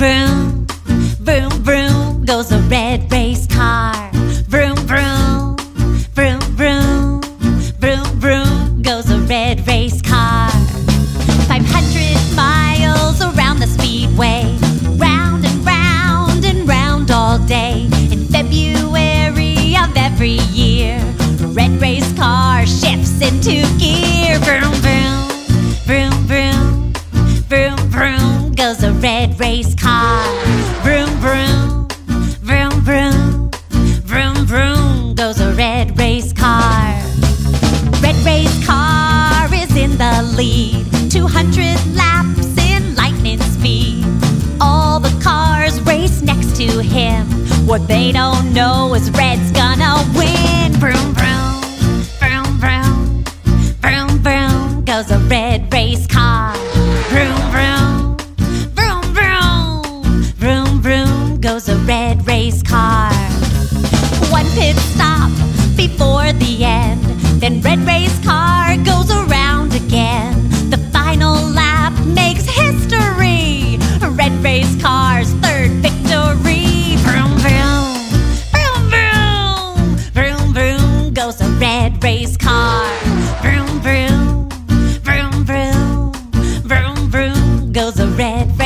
vroom, vroom, vroom goes the red race car. Vroom, vroom, vroom, vroom, vroom, vroom goes the red race car. 500 miles around the speedway, round and round and round all day. In February of every year, the red race car shifts into gear. Vroom, vroom. Red race car. Vroom, vroom, vroom, vroom, vroom, vroom goes a red race car. Red race car is in the lead, 200 laps in lightning speed. All the cars race next to him. What they don't know is Goes a red race car. One pit stop before the end, then red race car goes around again. The final lap makes history. Red race car's third victory. Vroom vroom, vroom vroom, vroom vroom goes a red race car. Vroom vroom, vroom vroom, vroom vroom goes a red.